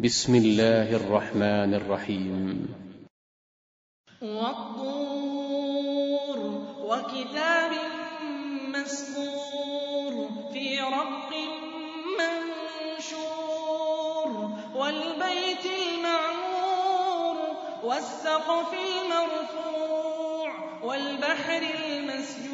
بسم الله الرحمن الرحيم. والطور وكتاب مسكور في رق منشور والبيت المعمور والسقف المرفوع والبحر المسجور.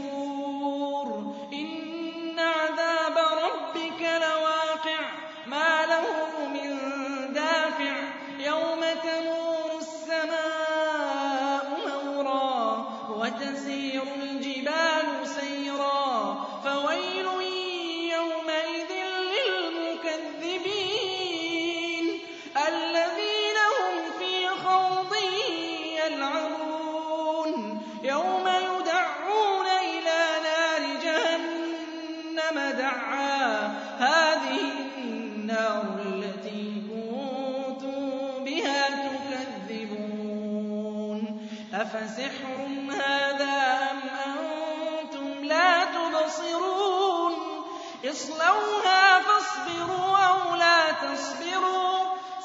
أفسحر هذا أم أنتم لا تبصرون؟ اصلوها فاصبروا أو لا تصبروا.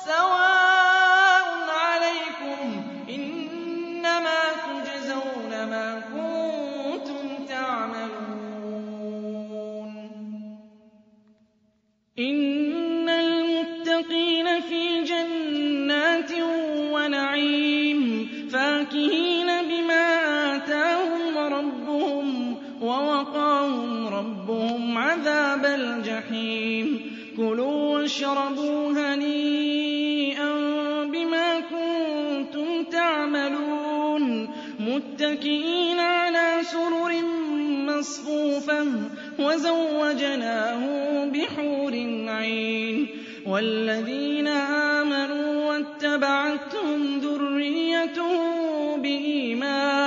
سواء عليكم إنما تجزون ما كنتم تعملون. إن المتقين في جنات ونعيم. فاكهين ووقاهم ربهم عذاب الجحيم. كلوا واشربوا هنيئا بما كنتم تعملون. متكئين على سرر مصفوفة وزوجناهم بحور عين. والذين آمنوا واتبعتهم ذريتهم بإيمان.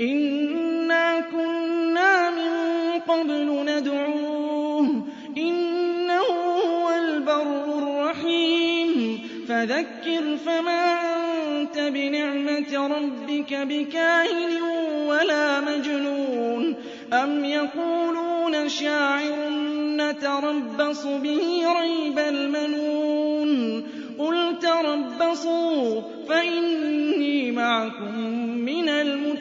إنا كنا من قبل ندعوه إنه هو البر الرحيم فذكر فما أنت بنعمة ربك بكاهن ولا مجنون أم يقولون شاعر نتربص به ريب المنون قل تربصوا فإني معكم من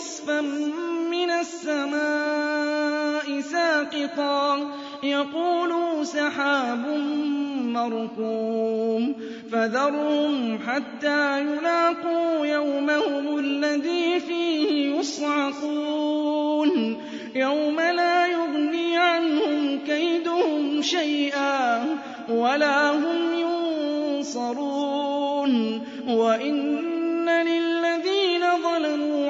كِسُفًا مِّنَ السَّمَاءِ سَاقِطًا. يَقُولُوا سَحَابٌ مَّرْكُومٌ. فَذَرْهُمْ حَتَّىٰ يُلَاقُوا يَوْمَهُمُ الَّذِي فِيهِ يُصْعَقُونَ. يَوْمَ لَا يُغْنِي عَنْهُمْ كَيْدُهُمْ شَيْئًا وَلَا هُمْ يُنصَرُونَ. وَإِنَّ لِلَّذِينَ ظَلَمُوا